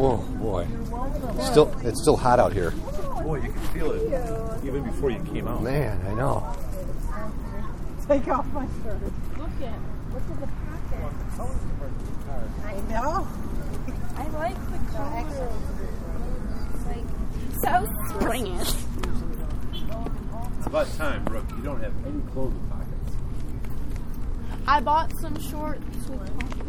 Oh boy, still it's still hot out here. Boy, you can feel it even before you came out. Man, I know. Take off my shirt. Look at look at the pocket. I know. I like the color. It's like so springy. It's about time, Brooke. You don't have any clothes with pockets. I bought some shorts with pockets.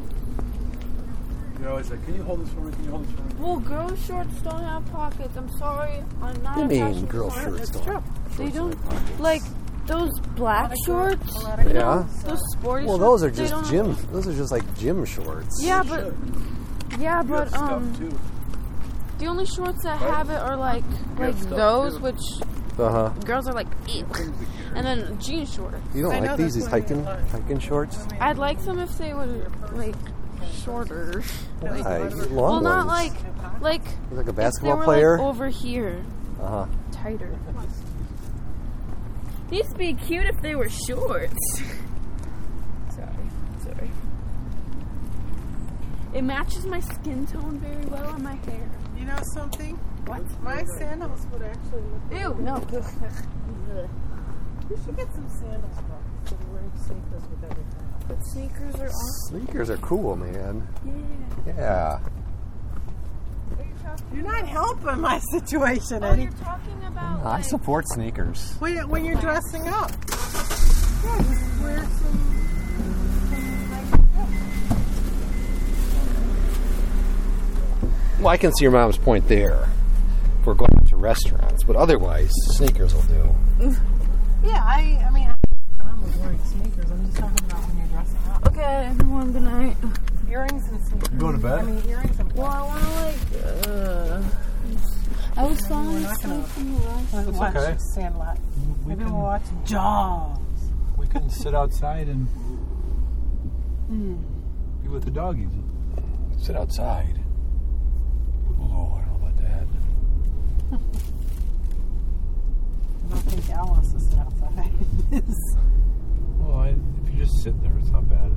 You're always like, can you hold this for me? Can you hold this for me? Well, girl shorts don't have pockets. I'm sorry. I'm not What a mean, fashion girl designer. shirts don't? They don't like those black shorts. Yeah. Those sporty Well, those are just don't- gym. Those are just like gym shorts. Yeah, but yeah, but um, the only shorts that have it are like like those, too. which Uh huh. girls are like, ew. and then jean shorts. You don't I like these? These that's what I hiking hiking shorts? I'd like them if they were like shorter. Why? Long well, not ones. like like like a basketball were, player. like, over here, uh huh. tighter. These would be cute if they were shorts. sorry, sorry. It matches my skin tone very well and my hair. You know something? What? My sandals would actually look. Ew, no. You should get some sandals, bro. So we're wearing sneakers with everything. But sneakers are awesome. Sneakers are cool, man. Yeah. Yeah. You're not helping my situation, Oh, you're talking about I like, support sneakers. When, when you're dressing up. Yeah, just wear some. Well, I can see your mom's point there. If we're going to restaurants, but otherwise, sneakers will do. Yeah, I. I mean, I have no problem with wearing sneakers. I'm just talking about when you're dressing up. Okay, everyone, good night. Earrings and sneakers. You going to bed? I bed? mean, earrings and. Well, I want to like. Uh, I was falling asleep from the last. Let's It's watch okay. Sandlot. We Maybe can, we'll watch Jaws. we can sit outside and be with the doggies. Sit outside. Oh, I don't know about that. I don't think Al wants to sit outside. Well, I, if you just sit there, it's not bad.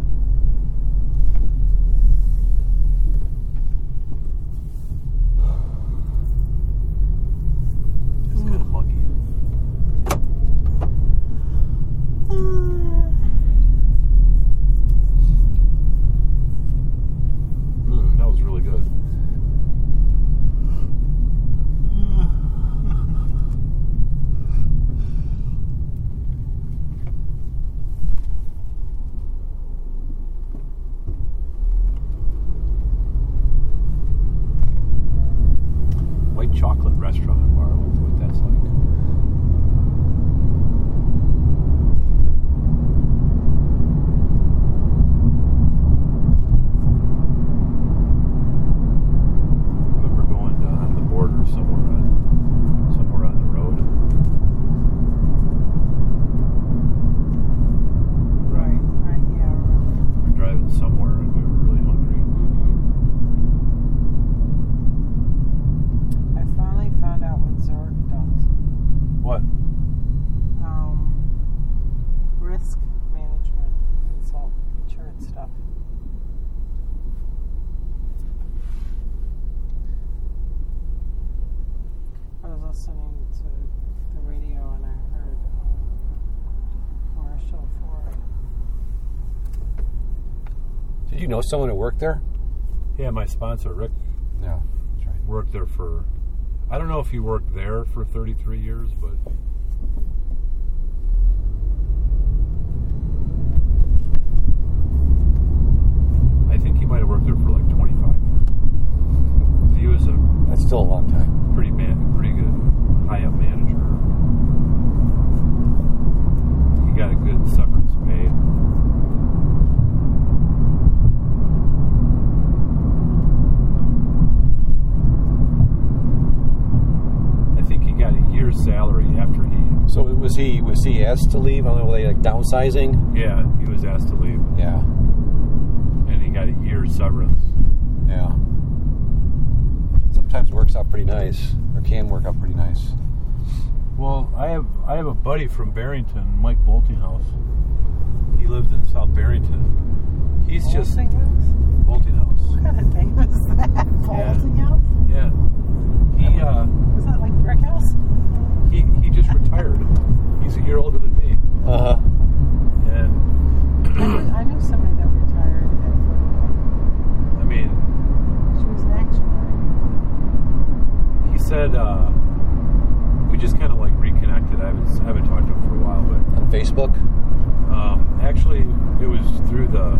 Know someone who worked there? Yeah, my sponsor Rick Yeah, that's right. worked there for. I don't know if he worked there for 33 years, but I think he might have worked there for like 25 years. He was a That's still a long time. pretty man, pretty good high up manager. He got a good severance pay. I think he got salary after he. So was he was he asked to leave? I don't know, were they like downsizing? Yeah, he was asked to leave, Yeah, and he got a year's severance. yeah. Sometimes works out pretty nice, or can work out pretty nice. Well, I have I have a buddy from Barrington, Mike Boltinghouse. He lived in South Barrington. He's just bolting house. What kind of name is that? Bolting yeah. house? Yeah. He, uh. Is that like Brick House? He, he just retired. He's a year older than me. Uh huh. And. I know somebody that retired at I mean. She was an actuary. He said, uh. We just kind of like reconnected. I haven't, I haven't talked to him for a while, but. On Facebook? Um, actually, it was through the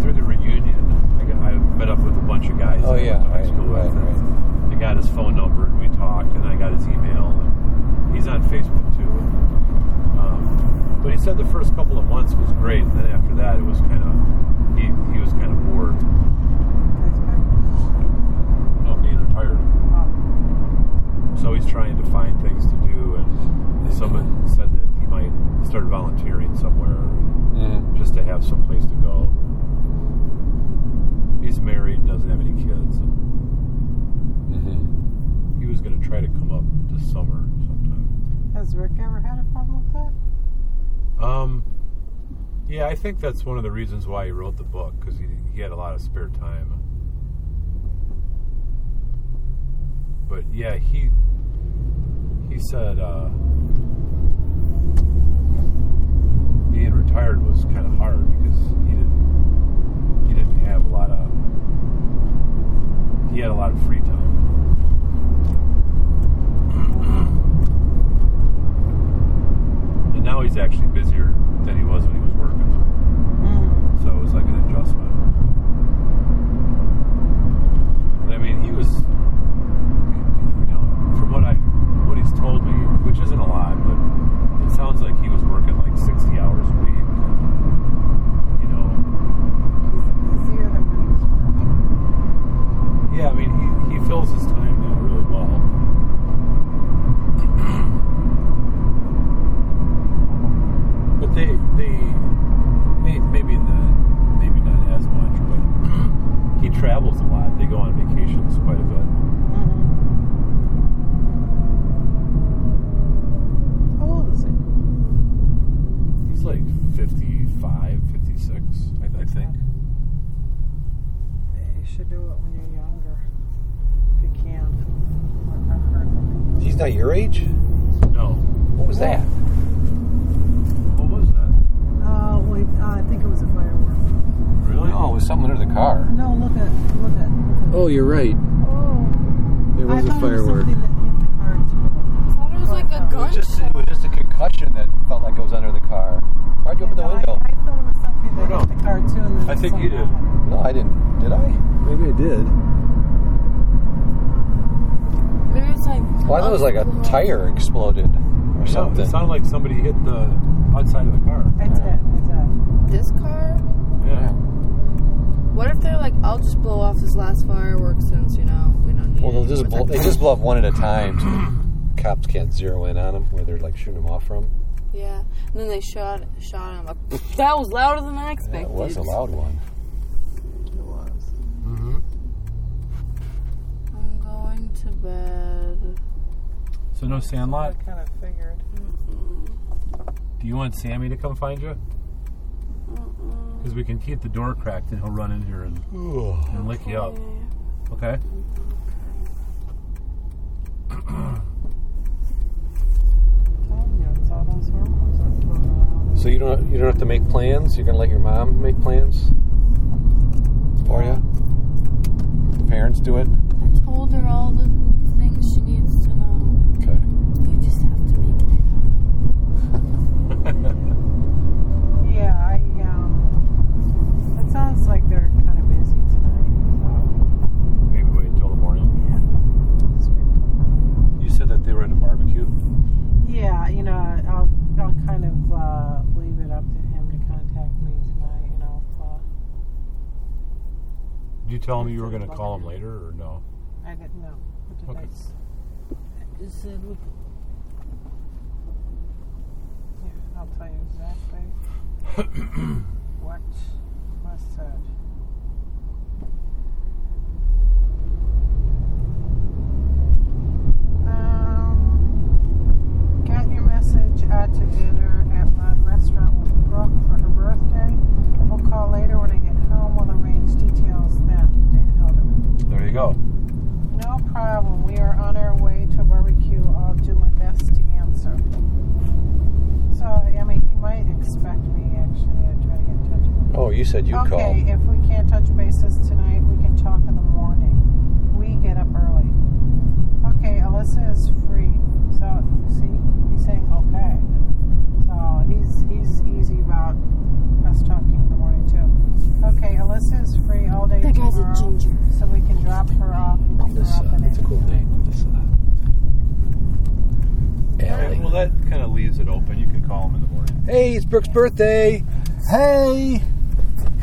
through the reunion. I, got, I met up with a bunch of guys. Oh, yeah, high right, school with. right, I got his phone number and we talked, and I got his email. And he's on Facebook too. Um, but he said the first couple of months was great, and then after that, it was kind of he he was kind of bored. Facebook? No, being retired. Oh. So he's trying to find things to do, and someone said that he might start volunteering somewhere. Mm-hmm. just to have some place to go. He's married, doesn't have any kids. Mm-hmm. He was going to try to come up this summer sometime. Has Rick ever had a problem with that? Um, yeah, I think that's one of the reasons why he wrote the book because he, he had a lot of spare time. But yeah, he he said uh, being retired was kind of hard because he didn't he didn't have a lot of he had a lot of free time. and now he's actually busier than he was when he was working. Mm. So it was like an adjustment. And I mean, he was, you know, from what I, what he's told me, which isn't a lot, but it sounds like he was working like 60 hours a week. You know, He's busier than when he was working. yeah, I mean, he, he fills his time now really well. but they, they, may, maybe not, maybe not as much, but he travels a lot. They go on vacations quite a bit. Mm-hmm. How old is he? He's like 55, 56, I, I think. Yeah, you should do it when you're younger. If you can. I've I've heard that. He's not your age? No. What was that? What was that? Oh, wait, uh, I think it was a firework. Really? No, it was something under the car. No, look at, look at. Look at Oh, you're right. Oh, There I was a thought it was firework. something that the car too. I thought it was like a It It was, just, it was just a concussion that felt like it was under the car. Why'd you open the Yeah, no, window? I, I thought it was something that No, hit the car too. And I think you did. somehow- No, I didn't. Did I? Maybe I did. Maybe it's. Well, I thought it was like a tire exploded or No, something. it sounded like somebody hit the outside of the car. I did, I did. This car? Yeah. What if they're like, I'll just blow off this last firework since, you know, we don't need Well, they'll just blow, they just blow up one at a time, so cops can't zero in on them where they're like shooting them off from. Yeah. And then they shot shot him. Like, that was louder than I Yeah, expected. it was a loud one. It was. Mm-hmm. I'm going to bed. So no sandlot? I kind of figured. Mm-hmm. Do you want Sammy to come find you? Because we can keep the door cracked and he'll run in here and, and lick you up. Okay? telling you, it's all those hormones that are floating around. So you don't you don't have to make plans. You're gonna let your mom make plans for you. The parents do it. I told her all the things she needs to know. Okay. You just have to make it Yeah, I um. It sounds like they're kind of busy tonight. Maybe wait until the morning. So You said that they were at a barbecue? yeah, you know, I'll I'll kind of uh, leave it up to him to contact me tonight. You know, if, uh, Did you tell him you were going to call him later or no? I didn't know. What did Okay. I just said. Yeah, I'll tell you exactly what was said. Um, got your message out to dinner at my restaurant with Brooke for her birthday. We'll call later when I get home. We'll arrange details then. Dana Hildeman. There you go. No problem. We are on our way to a barbecue. I'll do my best to answer. So, I mean, you might expect me actually to try to get in touch with Oh, you said you'd call. Okay, if we can't touch bases tonight, we can talk in the morning. We get up early. cool name, Alyssa. Allie. Well, that kind of leaves it open. You can call him in the morning. Hey, it's Brooke's birthday. Hey.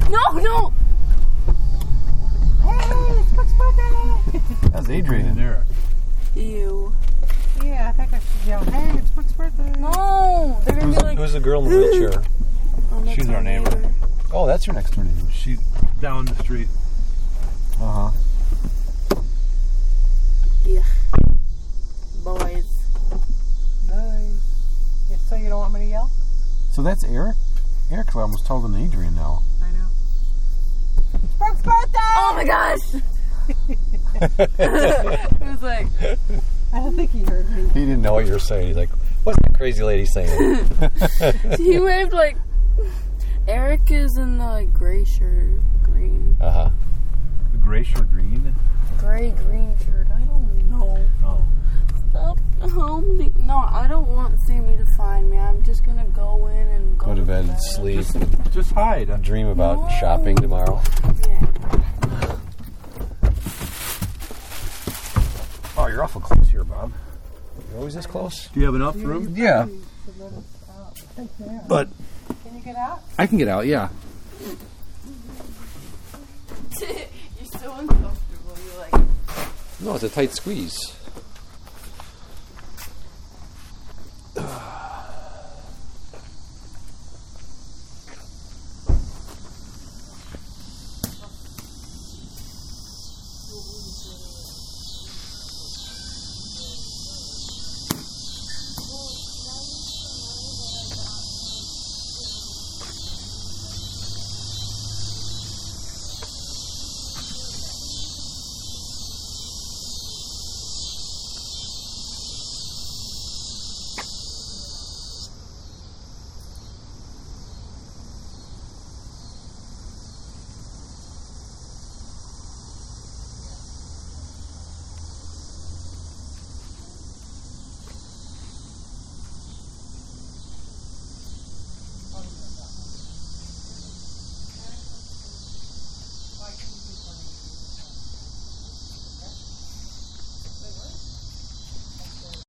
No, no. Hey, it's Brooke's birthday! That's Adrian in there. Ew. yeah, I think I should yell, hey, it's Brooke's birthday. No. They're gonna Who's, be like. who's the girl in the wheelchair? oh, She's our neighbor. Oh, that's your next door neighbor. She's down the street. Uh huh. Yeah. Boys. Nice. Yeah, so you don't want me to yell? So that's Eric. Eric almost told him Adrian now. I know. It's Brooke's birthday! Oh my gosh. it was like. I don't think he heard me. He didn't know what you were saying. He's like, "What's that crazy lady saying?" He waved like. Eric is in the like, gray shirt, green, uh huh. The gray shirt green. gray green shirt. I don't know. Oh. Stop. Help me. No, I don't want Sammy to find me. I'm just gonna go in and go, Go to bed and sleep. Just, just hide. Dream about No. shopping tomorrow. Yeah. Oh, you're awful close here, Bob. You're always this close. Do you have enough room? Yeah, but Can you get out? I can get out. Yeah. You're so uncomfortable. You're like. No, it's a tight squeeze.